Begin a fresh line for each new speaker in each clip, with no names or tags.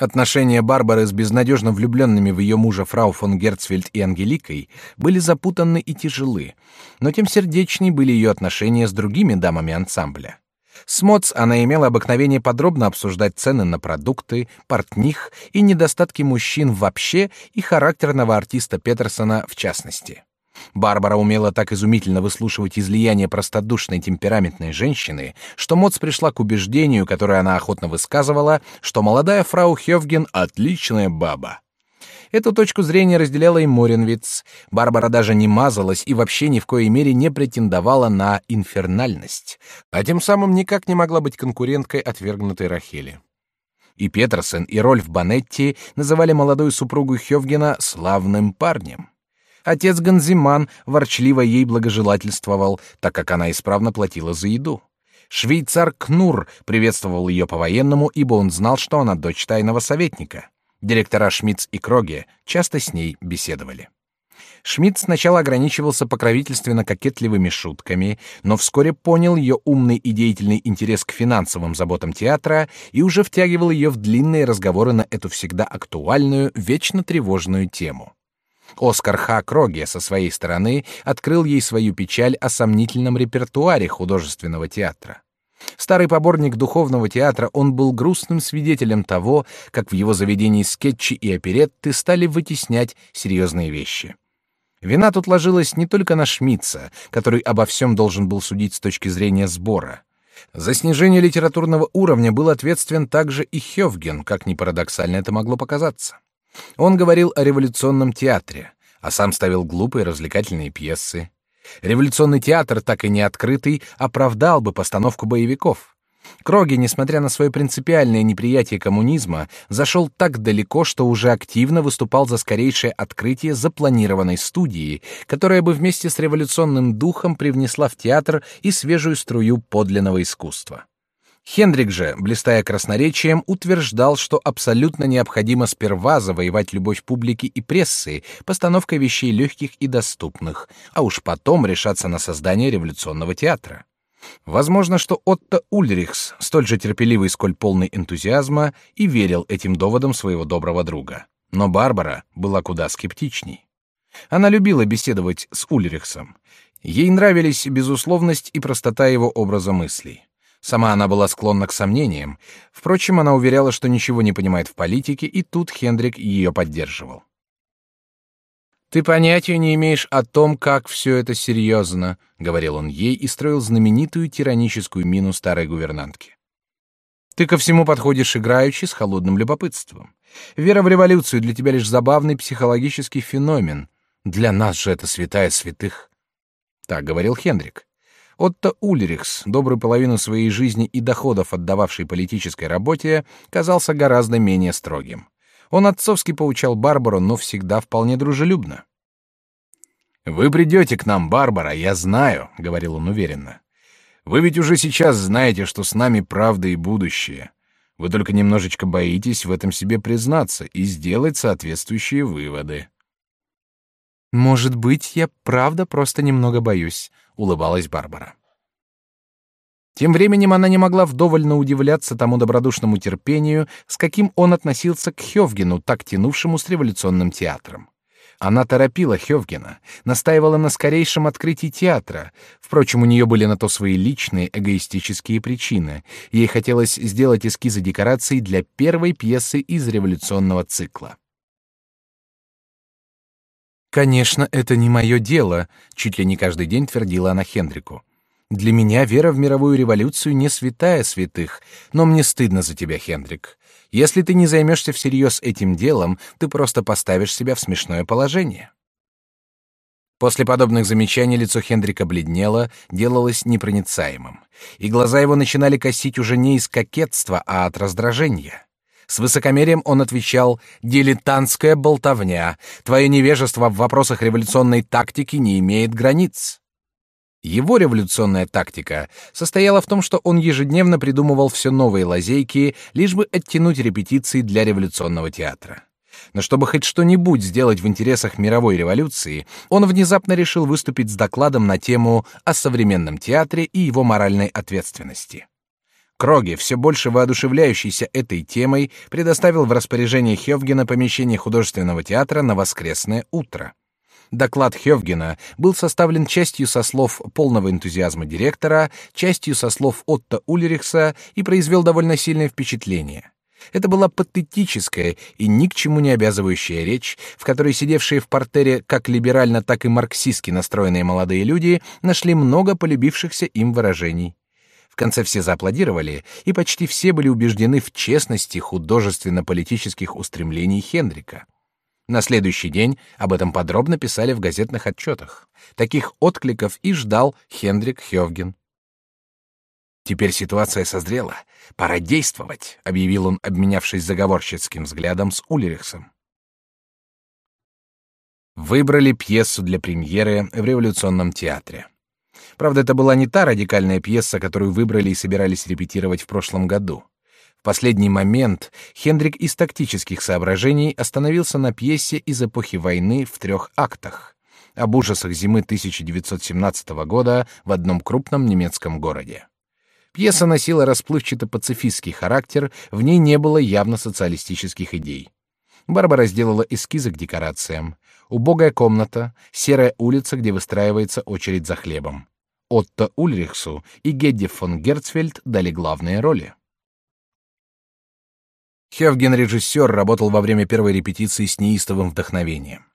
Отношения Барбары с безнадежно влюбленными в ее мужа фрау фон Герцфельд и Ангеликой были запутанны и тяжелы, но тем сердечней были ее отношения с другими дамами ансамбля. С Моц она имела обыкновение подробно обсуждать цены на продукты, портних и недостатки мужчин вообще и характерного артиста Петерсона в частности. Барбара умела так изумительно выслушивать излияние простодушной темпераментной женщины, что Моц пришла к убеждению, которое она охотно высказывала, что молодая фрау Хёвген отличная баба. Эту точку зрения разделяла и Моренвиц. Барбара даже не мазалась и вообще ни в коей мере не претендовала на инфернальность, а тем самым никак не могла быть конкуренткой отвергнутой Рахели. И Петерсен, и Рольф Банетти называли молодую супругу Хёвгена славным парнем. Отец Ганзиман ворчливо ей благожелательствовал, так как она исправно платила за еду. Швейцар Кнур приветствовал ее по-военному, ибо он знал, что она дочь тайного советника. Директора Шмидц и Кроге часто с ней беседовали. Шмидт сначала ограничивался покровительственно-кокетливыми шутками, но вскоре понял ее умный и деятельный интерес к финансовым заботам театра и уже втягивал ее в длинные разговоры на эту всегда актуальную, вечно тревожную тему. Оскар Х. Кроге со своей стороны открыл ей свою печаль о сомнительном репертуаре художественного театра. Старый поборник духовного театра, он был грустным свидетелем того, как в его заведении скетчи и оперетты стали вытеснять серьезные вещи. Вина тут ложилась не только на Шмидца, который обо всем должен был судить с точки зрения сбора. За снижение литературного уровня был ответственен также и Хёвген, как ни парадоксально это могло показаться. Он говорил о революционном театре, а сам ставил глупые развлекательные пьесы. Революционный театр, так и не открытый, оправдал бы постановку боевиков. Кроги, несмотря на свое принципиальное неприятие коммунизма, зашел так далеко, что уже активно выступал за скорейшее открытие запланированной студии, которая бы вместе с революционным духом привнесла в театр и свежую струю подлинного искусства. Хендрик же, блистая красноречием, утверждал, что абсолютно необходимо сперва завоевать любовь публики и прессы постановкой вещей легких и доступных, а уж потом решаться на создание революционного театра. Возможно, что Отто Ульрихс, столь же терпеливый, сколь полный энтузиазма, и верил этим доводам своего доброго друга. Но Барбара была куда скептичней. Она любила беседовать с Ульрихсом. Ей нравились безусловность и простота его образа мыслей. Сама она была склонна к сомнениям. Впрочем, она уверяла, что ничего не понимает в политике, и тут Хендрик ее поддерживал. Ты понятия не имеешь о том, как все это серьезно, говорил он ей и строил знаменитую тираническую мину старой гувернантки. Ты ко всему подходишь играючи с холодным любопытством. Вера в революцию для тебя лишь забавный психологический феномен. Для нас же это святая святых. Так говорил Хендрик. Отто Ульрихс, добрую половину своей жизни и доходов отдававший политической работе, казался гораздо менее строгим. Он отцовски поучал Барбару, но всегда вполне дружелюбно. «Вы придете к нам, Барбара, я знаю», — говорил он уверенно. «Вы ведь уже сейчас знаете, что с нами правда и будущее. Вы только немножечко боитесь в этом себе признаться и сделать соответствующие выводы».
«Может быть, я правда просто немного боюсь», — улыбалась Барбара.
Тем временем она не могла вдоволь удивляться тому добродушному терпению, с каким он относился к Хёвгену, так тянувшему с революционным театром. Она торопила Хёвгена, настаивала на скорейшем открытии театра. Впрочем, у нее были на то свои личные эгоистические причины. Ей хотелось сделать эскизы декораций для первой пьесы из революционного цикла.
Конечно, это не мое дело, чуть ли не каждый день твердила она Хендрику. Для меня вера в мировую революцию не святая святых, но мне стыдно за тебя, Хендрик. Если ты не займешься всерьез этим делом, ты просто поставишь себя в смешное положение. После подобных замечаний лицо Хендрика бледнело, делалось непроницаемым, и глаза его начинали косить уже не из кокетства, а от раздражения. С высокомерием он отвечал «Дилетантская болтовня. Твое невежество в вопросах революционной тактики не имеет границ». Его революционная тактика состояла в том, что он ежедневно придумывал все новые лазейки, лишь бы оттянуть репетиции для революционного театра. Но чтобы хоть что-нибудь сделать в интересах мировой революции, он внезапно решил выступить с докладом на тему о современном театре и его моральной ответственности.
Кроге, все больше воодушевляющийся этой темой, предоставил в распоряжение Хевгена помещение художественного театра на воскресное утро. Доклад Хевгена был составлен частью со слов полного энтузиазма директора, частью со слов Отто Ульрихса и произвел довольно сильное впечатление. Это была патетическая и ни к чему не обязывающая речь, в которой сидевшие в портере как либерально, так и марксистски настроенные молодые люди нашли много полюбившихся им выражений. Конце все зааплодировали, и почти все были убеждены в честности художественно-политических устремлений Хендрика. На следующий день об этом подробно писали в газетных отчетах. Таких откликов и ждал Хендрик Хёвген. Теперь ситуация созрела. Пора действовать, объявил он, обменявшись заговорщицким взглядом с Ульрихсом. Выбрали пьесу для премьеры в революционном театре. Правда, это была не та радикальная пьеса, которую выбрали и собирались репетировать в прошлом году. В последний момент Хендрик из тактических соображений остановился на пьесе из эпохи войны в трех актах об ужасах зимы 1917 года в одном крупном немецком городе. Пьеса носила расплывчато-пацифистский характер, в ней не было явно социалистических идей. Барбара сделала эскизы к декорациям. Убогая комната, серая улица, где выстраивается очередь за хлебом. Отто Ульрихсу и Гедди фон Герцфельд дали главные роли. Хевген-режиссер работал во время первой репетиции с неистовым вдохновением.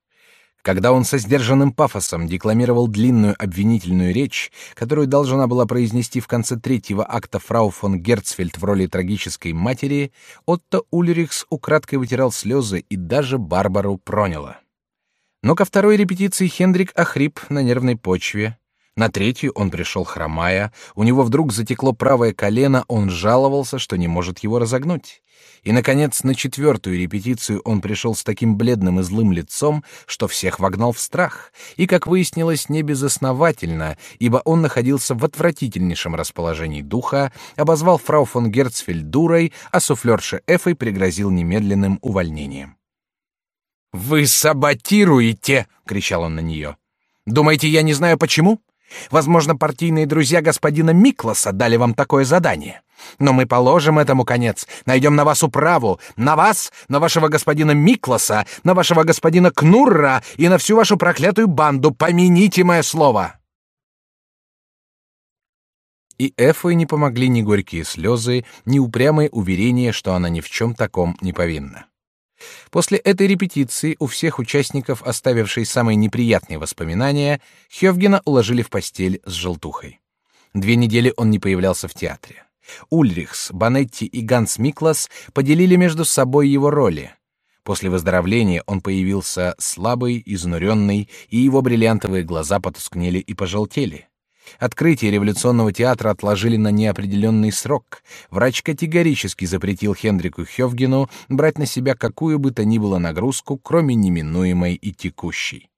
Когда он со сдержанным пафосом декламировал длинную обвинительную речь, которую должна была произнести в конце третьего акта фрау фон Герцфельд в роли трагической матери, Отто Ульрихс украдкой вытирал слезы и даже Барбару проняло. Но ко второй репетиции Хендрик охрип на нервной почве, на третью он пришел хромая, у него вдруг затекло правое колено, он жаловался, что не может его разогнуть. И, наконец, на четвертую репетицию он пришел с таким бледным и злым лицом, что всех вогнал в страх, и, как выяснилось, не безосновательно, ибо он находился в отвратительнейшем расположении духа, обозвал фрау фон Герцфельд дурой, а суфлерше Эфой пригрозил немедленным увольнением. «Вы саботируете!» — кричал он на нее. «Думаете, я не знаю почему? Возможно, партийные друзья господина Миклоса дали вам такое задание. Но мы положим этому конец, найдем на вас управу, на вас, на вашего господина Миклоса, на вашего господина Кнурра и на всю вашу проклятую банду. Помяните мое слово!» И Эфой не помогли ни горькие слезы, ни упрямые уверения, что она ни в чем таком не повинна. После этой репетиции у всех участников, оставившей самые неприятные воспоминания, Хёвгена уложили в постель с желтухой. Две недели он не появлялся в театре. Ульрихс, Банетти и Ганс Миклас поделили между собой его роли. После выздоровления он появился слабый, изнуренный, и его бриллиантовые глаза потускнели и пожелтели. Открытие революционного театра отложили на неопределенный срок. Врач категорически запретил Хендрику Хёвгену брать на себя какую бы то ни было нагрузку, кроме неминуемой и текущей.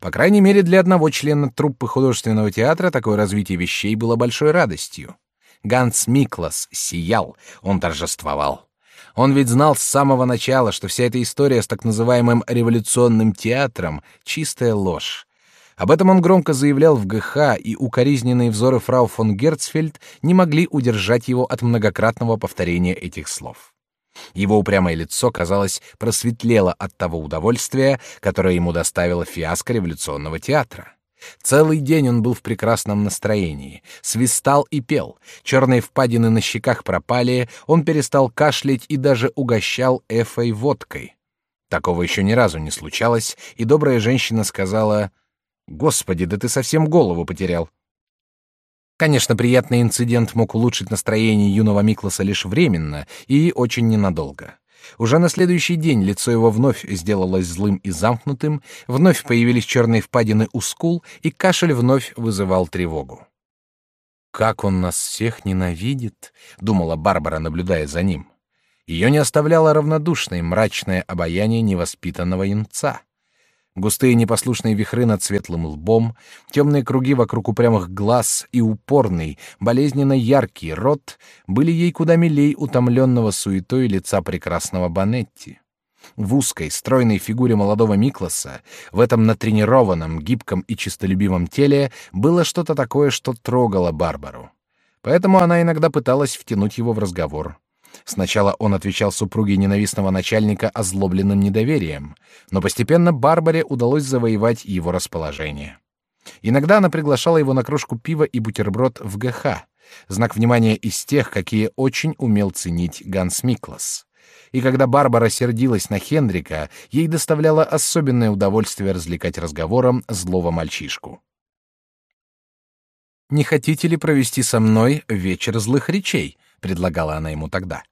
По крайней мере, для одного члена труппы художественного театра такое развитие вещей было большой радостью. Ганс Миклас сиял, он торжествовал. Он ведь знал с самого начала, что вся эта история с так называемым революционным театром — чистая ложь. Об этом он громко заявлял в ГХ, и укоризненные взоры фрау фон Герцфельд не могли удержать его от многократного повторения этих слов. Его упрямое лицо, казалось, просветлело от того удовольствия, которое ему доставила фиаско революционного театра. Целый день он был в прекрасном настроении, свистал и пел, черные впадины на щеках пропали, он перестал кашлять и даже угощал Эфой водкой. Такого еще ни разу не случалось, и добрая женщина сказала — Господи, да ты совсем голову потерял. Конечно, приятный инцидент мог улучшить настроение юного Миклоса лишь временно и очень ненадолго. Уже на следующий день лицо его вновь сделалось злым и замкнутым, вновь появились черные впадины у скул, и кашель вновь вызывал тревогу. «Как он нас всех ненавидит!» — думала Барбара, наблюдая за ним. Ее не оставляло равнодушное мрачное обаяние невоспитанного юнца. Густые непослушные вихры над светлым лбом, темные круги вокруг упрямых глаз и упорный, болезненно яркий рот были ей куда милей утомленного суетой лица прекрасного Банетти. В узкой, стройной фигуре молодого Миклоса, в этом натренированном, гибком и честолюбивом теле было что-то такое, что трогало Барбару. Поэтому она иногда пыталась втянуть его в разговор. Сначала он отвечал супруге ненавистного начальника озлобленным недоверием, но постепенно Барбаре удалось завоевать его расположение. Иногда она приглашала его на кружку пива и бутерброд в ГХ, знак внимания из тех, какие очень умел ценить Ганс Миклас. И когда Барбара сердилась на Хендрика, ей доставляло особенное удовольствие развлекать разговором злого мальчишку. «Не хотите ли провести со мной вечер злых речей?» — предлагала она ему тогда.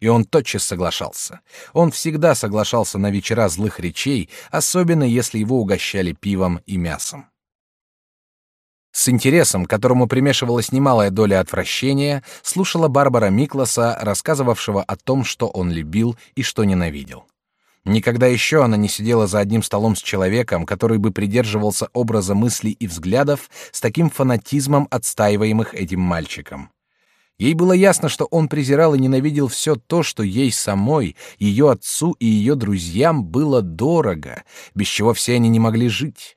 И он тотчас соглашался. Он всегда соглашался на вечера злых речей, особенно если его угощали пивом и мясом. С интересом, которому примешивалась немалая доля отвращения, слушала Барбара Микласа, рассказывавшего о том, что он любил и что ненавидел. Никогда еще она не сидела за одним столом с человеком, который бы придерживался образа мыслей и взглядов с таким фанатизмом, отстаиваемых этим мальчиком. Ей было ясно, что он презирал и ненавидел все то, что ей самой, ее отцу и ее друзьям было дорого, без чего все они не могли жить.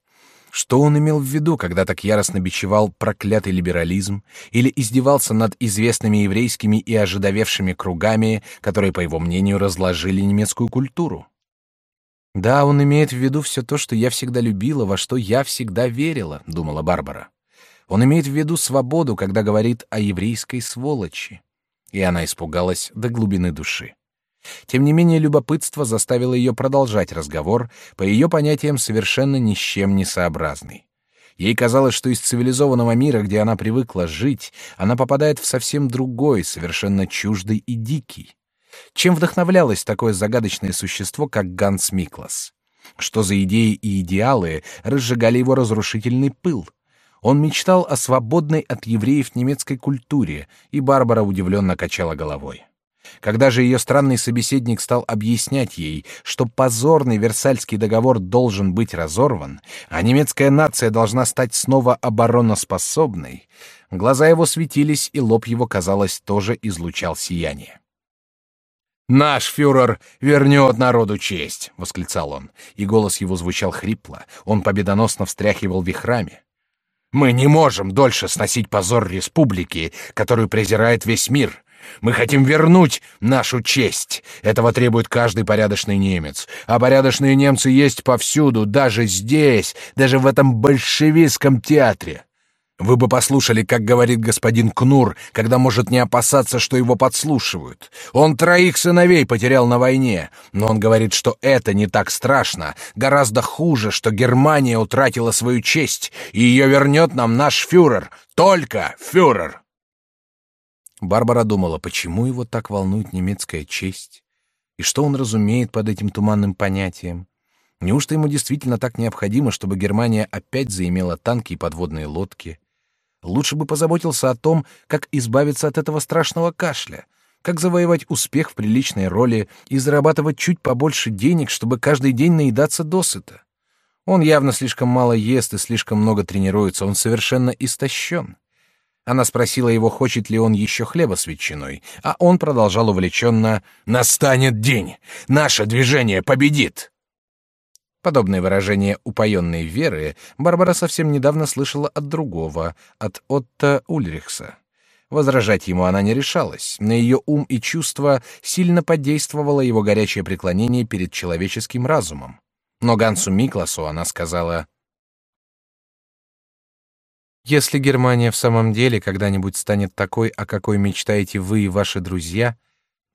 Что он имел в виду, когда так яростно бичевал проклятый либерализм или издевался над известными еврейскими и ожидавевшими кругами, которые, по его мнению, разложили немецкую культуру? Да, он имеет в виду все то, что я всегда любила, во что я всегда верила, думала Барбара. Он имеет в виду свободу, когда говорит о еврейской сволочи. И она испугалась до глубины души. Тем не менее, любопытство заставило ее продолжать разговор, по ее понятиям совершенно ни с чем не сообразный. Ей казалось, что из цивилизованного мира, где она привыкла жить, она попадает в совсем другой, совершенно чуждый и дикий. Чем вдохновлялось такое загадочное существо, как Ганс Миклас? Что за идеи и идеалы разжигали его разрушительный пыл? Он мечтал о свободной от евреев немецкой культуре, и Барбара удивленно качала головой. Когда же ее странный собеседник стал объяснять ей, что позорный Версальский договор должен быть разорван, а немецкая нация должна стать снова обороноспособной, глаза его светились, и лоб его, казалось, тоже излучал сияние. «Наш фюрер вернет народу честь!» — восклицал он, и голос его звучал хрипло, он победоносно встряхивал вихрами. «Мы не можем дольше сносить позор республики, которую презирает весь мир!» Мы хотим вернуть нашу честь. Этого требует каждый порядочный немец. А порядочные немцы есть повсюду, даже здесь, даже в этом большевистском театре. Вы бы послушали, как говорит господин Кнур, когда может не опасаться, что его подслушивают. Он троих сыновей потерял на войне, но он говорит, что это не так страшно, гораздо хуже, что Германия утратила свою честь, и ее вернет нам наш фюрер, только фюрер. Барбара думала, почему его так волнует немецкая честь, и что он разумеет под этим туманным понятием. Неужто ему действительно так необходимо, чтобы Германия опять заимела танки и подводные лодки? Лучше бы позаботился о том, как избавиться от этого страшного кашля, как завоевать успех в приличной роли и зарабатывать чуть побольше денег, чтобы каждый день наедаться досыта. Он явно слишком мало ест и слишком много тренируется, он совершенно истощен. Она спросила его, хочет ли он еще хлеба с ветчиной, а он продолжал увлеченно «Настанет день! Наше движение победит!» Подобное выражение упоенной веры Барбара совсем недавно слышала от другого, от Отто Ульрихса. Возражать ему она не решалась. На ее ум и чувства сильно подействовало его горячее преклонение перед человеческим разумом. Но Гансу Микласу она сказала если Германия в самом деле когда-нибудь станет такой, о какой мечтаете вы и ваши друзья,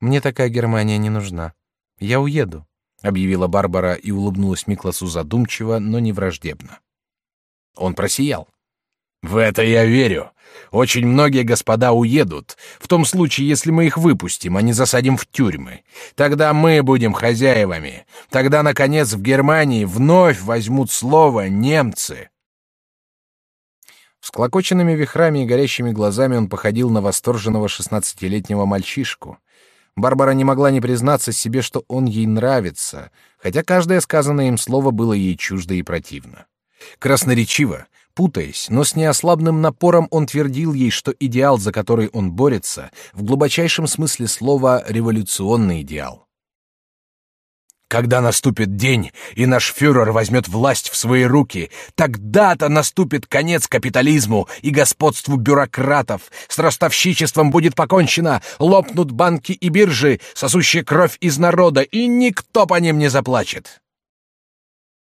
мне такая Германия не нужна. Я уеду, объявила Барбара и улыбнулась Микласу задумчиво, но не враждебно. Он просиял. В это я верю. Очень многие господа уедут, в том случае, если мы их выпустим, а не засадим в тюрьмы. Тогда мы будем хозяевами. Тогда, наконец, в Германии вновь возьмут слово немцы. Всклокоченными вихрами и горящими глазами он походил на восторженного шестнадцатилетнего мальчишку. Барбара не могла не признаться себе, что он ей нравится, хотя каждое сказанное им слово было ей чуждо и противно. Красноречиво, путаясь, но с неослабным напором он твердил ей, что идеал, за который он борется, в глубочайшем смысле слова революционный идеал. Когда наступит день, и наш фюрер возьмет власть в свои руки, тогда-то наступит конец капитализму и господству бюрократов. С ростовщичеством будет покончено, лопнут банки и биржи, сосущие кровь из народа, и никто по ним не заплачет.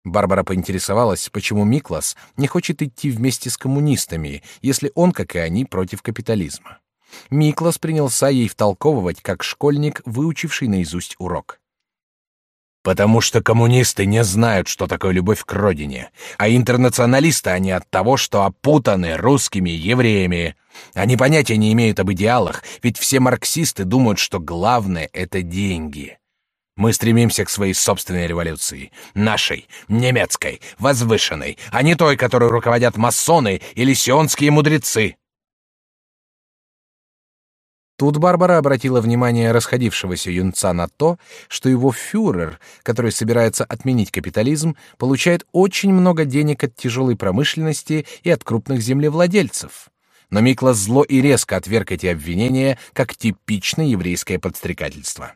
Барбара поинтересовалась, почему Миклас не хочет идти вместе с коммунистами, если он, как и они, против капитализма. Миклас принялся ей втолковывать, как школьник, выучивший наизусть урок.
Потому что коммунисты не знают, что такое любовь к родине, а интернационалисты они от того, что опутаны русскими евреями. Они понятия не имеют об идеалах, ведь все марксисты думают, что главное — это деньги. Мы стремимся к своей собственной революции, нашей, немецкой, возвышенной, а не той, которой руководят масоны или сионские мудрецы.
Тут Барбара обратила внимание расходившегося юнца на то, что его фюрер, который собирается отменить капитализм, получает очень много денег от тяжелой промышленности и от крупных землевладельцев. Но Миклас зло и резко отверг эти обвинения как типичное еврейское подстрекательство.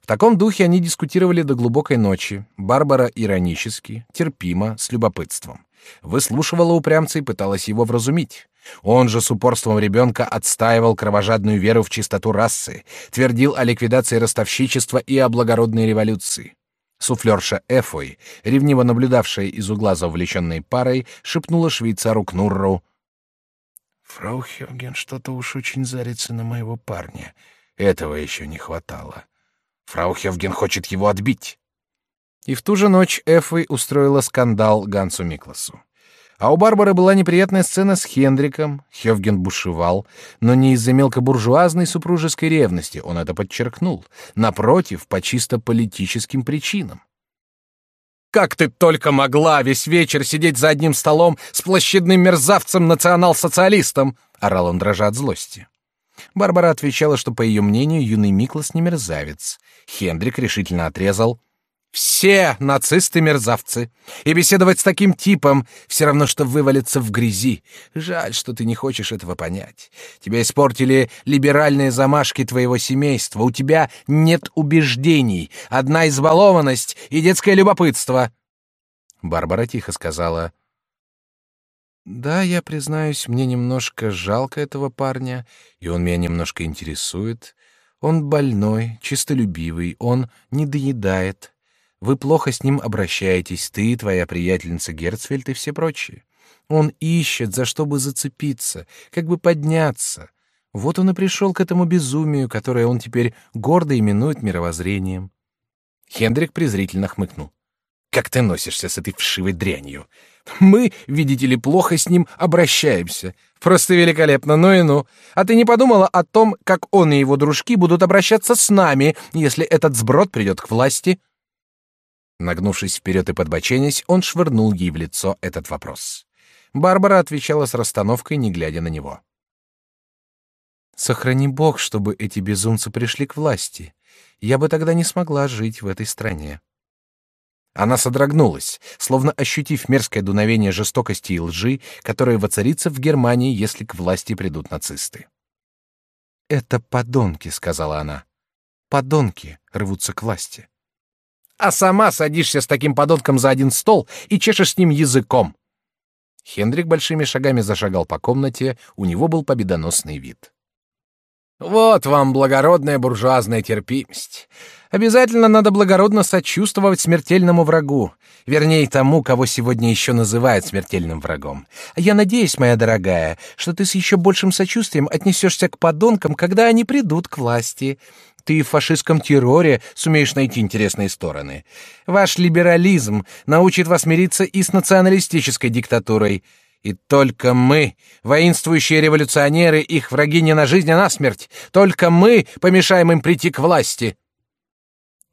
В таком духе они дискутировали до глубокой ночи. Барбара иронически, терпимо, с любопытством. Выслушивала упрямца и пыталась его вразумить. Он же с упорством ребенка отстаивал кровожадную веру в чистоту расы, твердил о ликвидации ростовщичества и о благородной революции. Суфлерша Эфой, ревниво наблюдавшая из угла за увлеченной парой, шепнула швейцару Кнурру. «Фрау Хёген что-то уж очень зарится на моего парня. Этого еще не хватало. Фрау Хевген хочет его отбить. И в ту же ночь Эфвей устроила скандал Гансу Микласу. А у Барбары была неприятная сцена с Хендриком. Хевген бушевал, но не из-за мелкобуржуазной супружеской ревности, он это подчеркнул. Напротив, по чисто политическим причинам. «Как ты только могла весь вечер сидеть за одним столом с площадным мерзавцем-национал-социалистом!» — орал он, дрожа от злости. Барбара отвечала, что, по ее мнению, юный Миклас не мерзавец. Хендрик решительно отрезал. «Все нацисты-мерзавцы, и беседовать с таким типом все равно, что вывалиться в грязи. Жаль, что ты не хочешь этого понять. Тебя испортили либеральные замашки твоего семейства, у тебя нет убеждений, одна избалованность и детское любопытство». Барбара тихо сказала — да, я признаюсь, мне немножко жалко этого парня, и он меня немножко интересует. Он больной, чистолюбивый, он не доедает. Вы плохо с ним обращаетесь, ты, твоя приятельница Герцфельд и все прочие. Он ищет, за что бы зацепиться, как бы подняться. Вот он и пришел к этому безумию, которое он теперь гордо именует мировоззрением. Хендрик презрительно хмыкнул. «Как ты носишься с этой вшивой дрянью? Мы, видите ли, плохо с ним обращаемся. Просто великолепно, ну и ну. А ты не подумала о том, как он и его дружки будут обращаться с нами, если этот сброд придет к власти?» Нагнувшись вперед и подбоченясь, он швырнул ей в лицо этот вопрос. Барбара отвечала с расстановкой, не глядя на него. «Сохрани Бог, чтобы эти безумцы пришли к власти. Я бы тогда не смогла жить в этой стране». Она содрогнулась, словно ощутив мерзкое дуновение жестокости и лжи, которое воцарится в Германии, если к власти придут нацисты. «Это подонки», — сказала она. «Подонки рвутся к власти». «А сама садишься с таким подонком за один стол и чешешь с ним языком». Хендрик большими шагами зашагал по комнате, у него был победоносный вид. Вот вам благородная буржуазная терпимость. Обязательно надо благородно сочувствовать смертельному врагу, вернее тому, кого сегодня еще называют смертельным врагом. Я надеюсь, моя дорогая, что ты с еще большим сочувствием отнесешься к подонкам, когда они придут к власти. Ты в фашистском терроре сумеешь найти интересные стороны. Ваш либерализм научит вас мириться и с националистической диктатурой. И только мы, воинствующие революционеры, их враги не на жизнь, а на смерть, только мы помешаем им прийти к власти.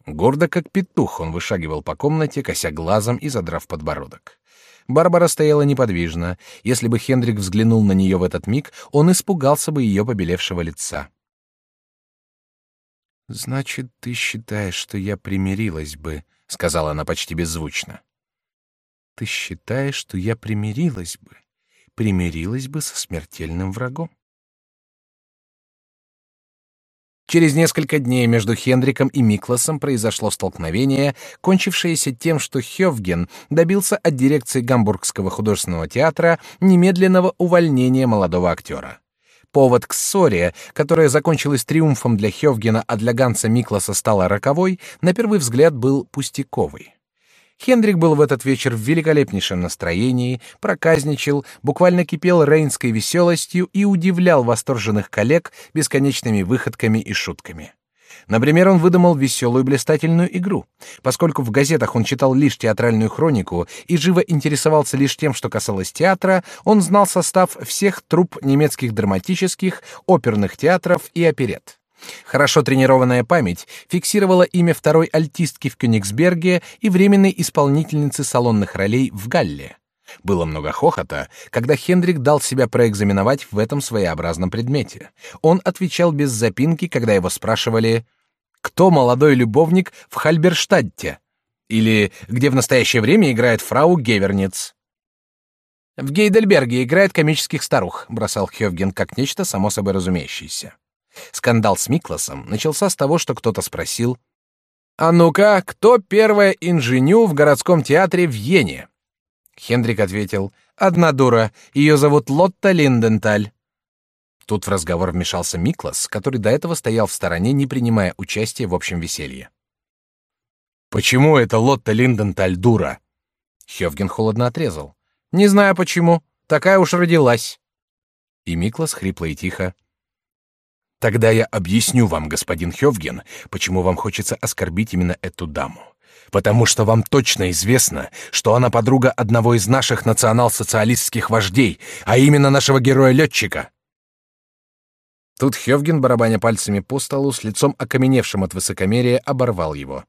Гордо как петух он вышагивал по комнате, кося глазом и задрав подбородок. Барбара стояла неподвижно. Если бы Хендрик взглянул на нее в этот миг, он испугался бы ее побелевшего лица. «Значит, ты считаешь, что я примирилась бы?» — сказала она почти беззвучно. «Ты считаешь, что я примирилась бы?» примирилась бы со смертельным врагом.
Через несколько дней между Хендриком и Микласом произошло столкновение, кончившееся тем, что Хёвген добился от дирекции Гамбургского художественного театра немедленного увольнения молодого актера. Повод к ссоре, которая закончилась триумфом для Хёвгена, а для Ганса Микласа стала роковой, на первый взгляд был пустяковый. Хендрик был в этот вечер в великолепнейшем настроении, проказничал, буквально кипел рейнской веселостью и удивлял восторженных коллег бесконечными выходками и шутками. Например, он выдумал веселую блистательную игру. Поскольку в газетах он читал лишь театральную хронику и живо интересовался лишь тем, что касалось театра, он знал состав всех труп немецких драматических, оперных театров и оперет. Хорошо тренированная память фиксировала имя второй альтистки в Кёнигсберге и временной исполнительницы салонных ролей в Галле. Было много хохота, когда Хендрик дал себя проэкзаменовать в этом своеобразном предмете. Он отвечал без запинки, когда его спрашивали «Кто молодой любовник в Хальберштадте?» или «Где в настоящее время играет фрау Геверниц?» «В Гейдельберге играет комических старух», — бросал Хёвген как нечто само собой разумеющееся. Скандал с Микласом начался с того, что кто-то спросил «А ну-ка, кто первая инженю в городском театре в Йене?» Хендрик ответил «Одна дура, ее зовут Лотта Линденталь». Тут в разговор вмешался Миклас, который до этого стоял в стороне, не принимая участия в общем веселье. «Почему это Лотта Линденталь дура?» Хёвген холодно отрезал. «Не знаю почему. Такая уж родилась». И Миклас хрипло и тихо. Тогда я объясню вам, господин Хёвген, почему вам хочется оскорбить именно эту даму. Потому что вам точно известно, что она подруга одного из наших национал-социалистских вождей, а именно нашего героя-летчика. Тут Хёвген, барабаня пальцами по столу, с лицом окаменевшим от высокомерия, оборвал его.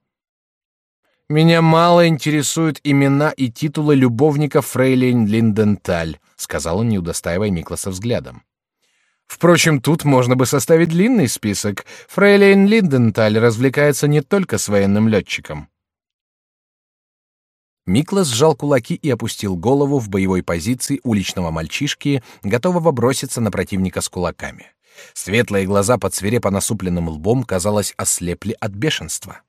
«Меня мало интересуют имена и титулы любовника Фрейлин Линденталь», — сказал он, не удостаивая Микласа взглядом. Впрочем, тут можно бы составить длинный список. Фрейлейн Линденталь развлекается не только с военным летчиком. Миклас сжал кулаки и опустил голову в боевой позиции уличного мальчишки, готового броситься на противника с кулаками. Светлые глаза под свирепо насупленным лбом, казалось, ослепли от бешенства.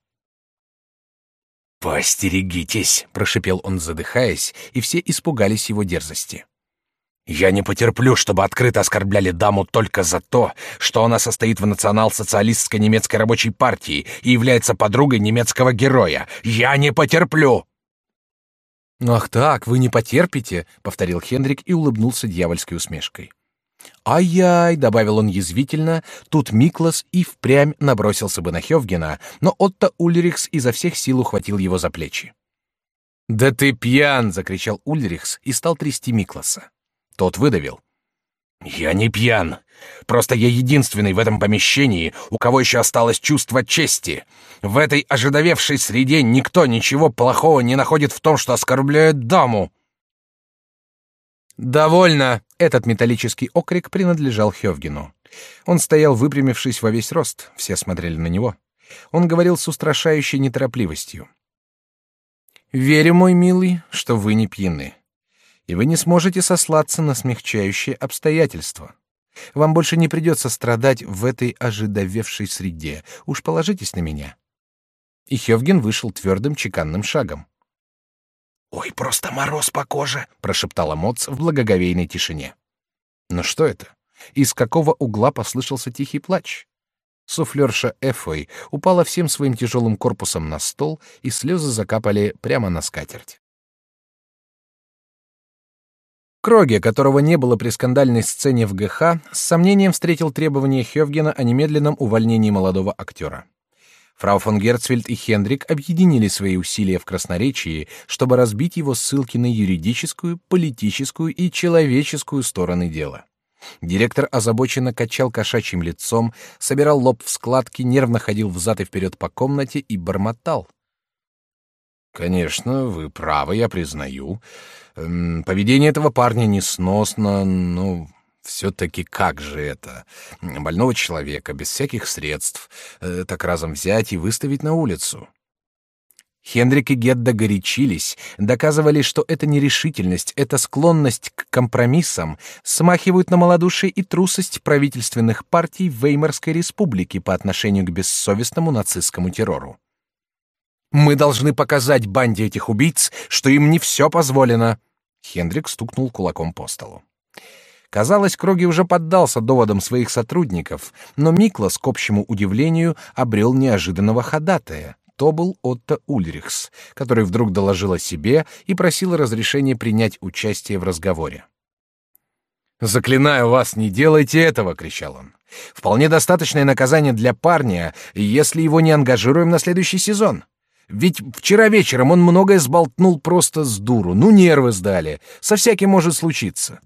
«Постерегитесь!» — прошипел он, задыхаясь, и все испугались его дерзости. Я не потерплю, чтобы открыто оскорбляли даму только за то, что она состоит в национал-социалистской немецкой рабочей партии и является подругой немецкого героя. Я не потерплю. Ах так, вы не потерпите, повторил Хендрик и улыбнулся дьявольской усмешкой. Ай-яй, добавил он язвительно, тут Миклас и впрямь набросился бы на Хёвгена, но Отто Ульрихс изо всех сил ухватил его за плечи. Да ты пьян, закричал Ульрихс и стал трясти Микласа. Тот выдавил. «Я не пьян. Просто я единственный в этом помещении, у кого еще осталось чувство чести. В этой ожидовевшей среде никто ничего плохого не находит в том, что оскорбляет даму». «Довольно!» — этот металлический окрик принадлежал Хёвгену. Он стоял, выпрямившись во весь рост, все смотрели на него. Он говорил с устрашающей неторопливостью. «Верю, мой милый, что вы не пьяны и вы не сможете сослаться на смягчающие обстоятельства. Вам больше не придется страдать в этой ожидовевшей среде. Уж положитесь на меня. И Хевген вышел твердым чеканным шагом. Ой, просто мороз по коже, прошептала Моц в благоговейной тишине. Но что это? Из какого угла послышался тихий плач? Суфлерша Эфой упала всем своим тяжелым корпусом на стол, и слезы закапали прямо на скатерть. Кроге, которого не было при скандальной сцене в ГХ, с сомнением встретил требование Хёвгена о немедленном увольнении молодого актера. Фрау фон Герцфельд и Хендрик объединили свои усилия в красноречии, чтобы разбить его ссылки на юридическую, политическую и человеческую стороны дела. Директор озабоченно качал кошачьим лицом, собирал лоб в складки, нервно ходил взад и вперед по комнате и бормотал. Конечно, вы правы, я признаю. Эм, поведение этого парня несносно, но все-таки как же это? Больного человека без всяких средств э, так разом взять и выставить на улицу. Хендрик и Гедда горячились, доказывали, что это нерешительность, это склонность к компромиссам смахивают на малодушие и трусость правительственных партий Веймарской республики по отношению к бессовестному нацистскому террору. Мы должны показать банде этих убийц, что им не все позволено. Хендрик стукнул кулаком по столу. Казалось, Кроги уже поддался доводам своих сотрудников, но Миклас, к общему удивлению, обрел неожиданного ходатая то был Отто Ульрихс, который вдруг доложил о себе и просил разрешения принять участие в разговоре. «Заклинаю вас, не делайте этого!» — кричал он. «Вполне достаточное наказание для парня, если его не ангажируем на следующий сезон. Ведь вчера вечером он многое сболтнул просто с дуру, ну нервы сдали, со всяким может случиться».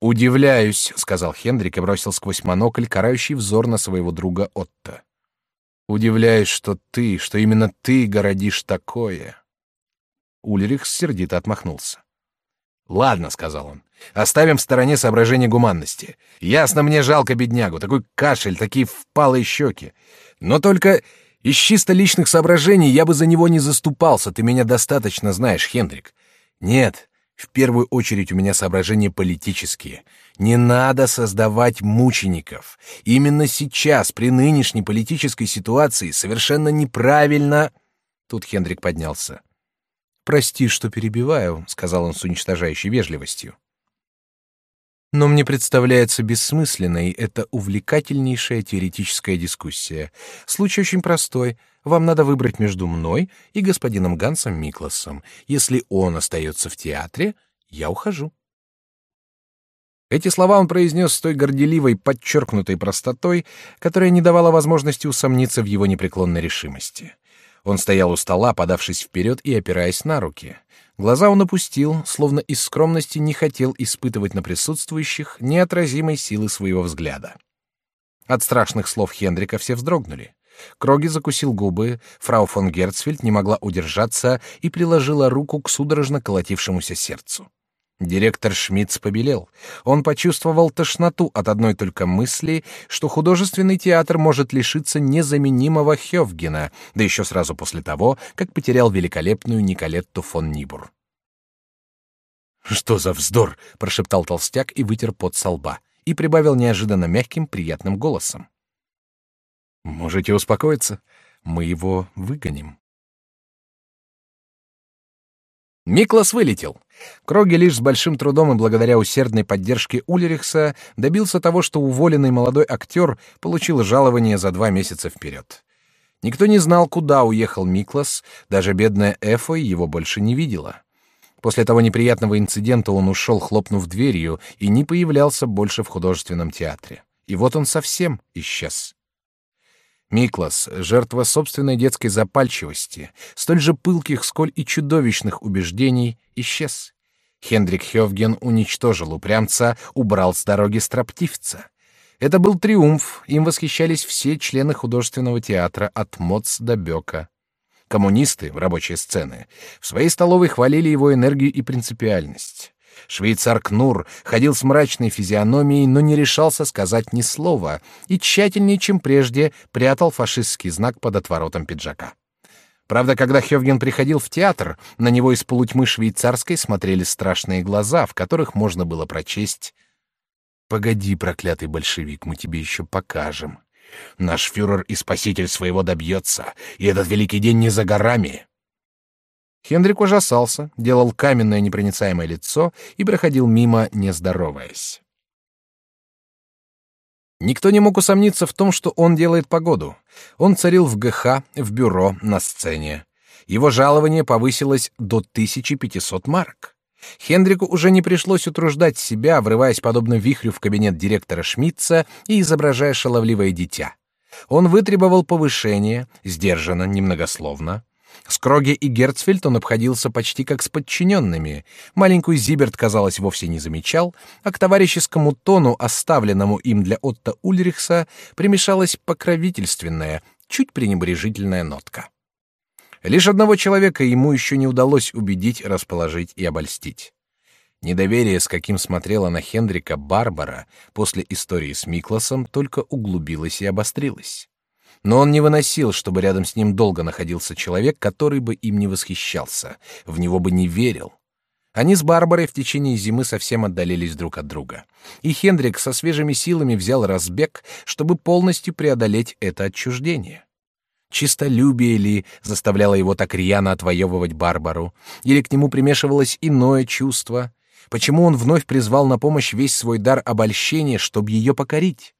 «Удивляюсь», — сказал Хендрик и бросил сквозь монокль карающий взор на своего друга Отто. Удивляюсь, что ты, что именно ты городишь такое. Ульрих сердито отмахнулся. Ладно, сказал он. Оставим в стороне соображения гуманности. Ясно, мне жалко беднягу, такой кашель, такие впалые щеки. Но только из чисто личных соображений я бы за него не заступался. Ты меня достаточно знаешь, Хендрик. Нет, в первую очередь у меня соображения политические. Не надо создавать мучеников. Именно сейчас, при нынешней политической ситуации, совершенно неправильно. Тут Хендрик поднялся. Прости, что перебиваю, сказал он с уничтожающей вежливостью. Но мне представляется бессмысленной эта увлекательнейшая теоретическая дискуссия. Случай очень простой. Вам надо выбрать между мной и господином Гансом Микласом. Если он остается в театре, я ухожу. Эти слова он произнес с той горделивой, подчеркнутой простотой, которая не давала возможности усомниться в его непреклонной решимости. Он стоял у стола, подавшись вперед и опираясь на руки. Глаза он опустил, словно из скромности не хотел испытывать на присутствующих неотразимой силы своего взгляда. От страшных слов Хендрика все вздрогнули. Кроги закусил губы, фрау фон Герцфельд не могла удержаться и приложила руку к судорожно колотившемуся сердцу. Директор Шмидц побелел. Он почувствовал тошноту от одной только мысли, что художественный театр может лишиться незаменимого Хёвгена, да еще сразу после того, как потерял великолепную Николетту фон Нибур. «Что за вздор!» — прошептал толстяк и вытер пот со лба, и прибавил неожиданно мягким, приятным голосом. «Можете успокоиться, мы его выгоним». Миклас вылетел. Кроги лишь с большим трудом и благодаря усердной поддержке Ульрихса добился того, что уволенный молодой актер получил жалование за два месяца вперед. Никто не знал, куда уехал Миклас, даже бедная Эфой его больше не видела. После того неприятного инцидента он ушел, хлопнув дверью, и не появлялся больше в художественном театре. И вот он совсем исчез. Миклас, жертва собственной детской запальчивости, столь же пылких, сколь и чудовищных убеждений, исчез. Хендрик Хёвген уничтожил упрямца, убрал с дороги строптивца. Это был триумф, им восхищались все члены художественного театра от Моц до Бёка. Коммунисты в рабочей сцены в своей столовой хвалили его энергию и принципиальность. Швейцар Кнур ходил с мрачной физиономией, но не решался сказать ни слова и тщательнее, чем прежде, прятал фашистский знак под отворотом пиджака. Правда, когда Хёвген приходил в театр, на него из полутьмы швейцарской смотрели страшные глаза, в которых можно было прочесть «Погоди, проклятый большевик, мы тебе еще покажем. Наш фюрер и спаситель своего добьется, и этот великий день не за горами». Хендрик ужасался, делал каменное непроницаемое лицо и проходил мимо, не здороваясь. Никто не мог усомниться в том, что он делает погоду. Он царил в ГХ, в бюро, на сцене. Его жалование повысилось до 1500 марок. Хендрику уже не пришлось утруждать себя, врываясь подобно вихрю в кабинет директора Шмидца и изображая шаловливое дитя. Он вытребовал повышение, сдержанно, немногословно. С Кроге и Герцфельд он обходился почти как с подчиненными. Маленькую Зиберт, казалось, вовсе не замечал, а к товарищескому тону, оставленному им для Отто Ульрихса, примешалась покровительственная, чуть пренебрежительная нотка. Лишь одного человека ему еще не удалось убедить, расположить и обольстить. Недоверие, с каким смотрела на Хендрика Барбара после истории с Микласом, только углубилось и обострилось. Но он не выносил, чтобы рядом с ним долго находился человек, который бы им не восхищался, в него бы не верил. Они с Барбарой в течение зимы совсем отдалились друг от друга. И Хендрик со свежими силами взял разбег, чтобы полностью преодолеть это отчуждение. Чистолюбие ли заставляло его так рьяно отвоевывать Барбару, или к нему примешивалось иное чувство? Почему он вновь призвал на помощь весь свой дар обольщения, чтобы ее покорить?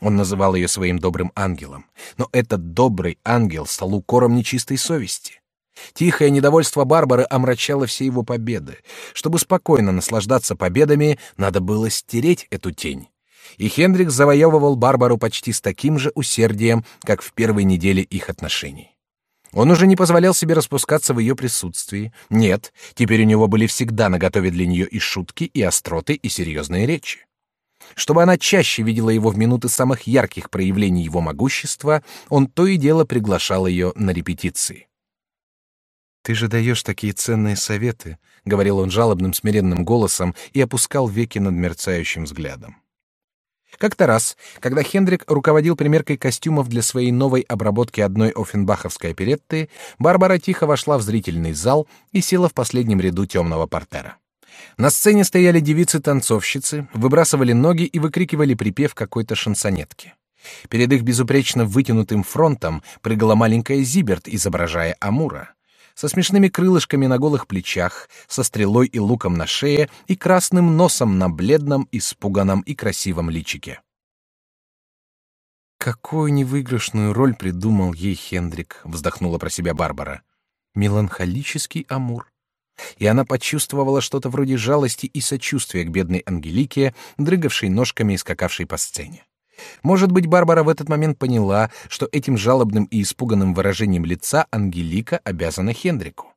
Он называл ее своим добрым ангелом, но этот добрый ангел стал укором нечистой совести. Тихое недовольство Барбары омрачало все его победы. Чтобы спокойно наслаждаться победами, надо было стереть эту тень. И Хендрик завоевывал Барбару почти с таким же усердием, как в первой неделе их отношений. Он уже не позволял себе распускаться в ее присутствии. Нет, теперь у него были всегда наготове для нее и шутки, и остроты, и серьезные речи. Чтобы она чаще видела его в минуты самых ярких проявлений его могущества, он то и дело приглашал ее на репетиции. «Ты же даешь такие ценные советы», — говорил он жалобным смиренным голосом и опускал веки над мерцающим взглядом. Как-то раз, когда Хендрик руководил примеркой костюмов для своей новой обработки одной оффенбаховской оперетты, Барбара тихо вошла в зрительный зал и села в последнем ряду темного портера. На сцене стояли девицы-танцовщицы, выбрасывали ноги и выкрикивали припев какой-то шансонетки. Перед их безупречно вытянутым фронтом прыгала маленькая Зиберт, изображая Амура со смешными крылышками на голых плечах, со стрелой и луком на шее и красным носом на бледном, испуганном и красивом личике. Какую невыигрышную роль придумал ей Хендрик, вздохнула про себя Барбара. Меланхолический амур. И она почувствовала что-то вроде жалости и сочувствия к бедной Ангелике, дрыгавшей ножками и скакавшей по сцене. Может быть, Барбара в этот момент поняла, что этим жалобным и испуганным выражением лица Ангелика обязана Хендрику.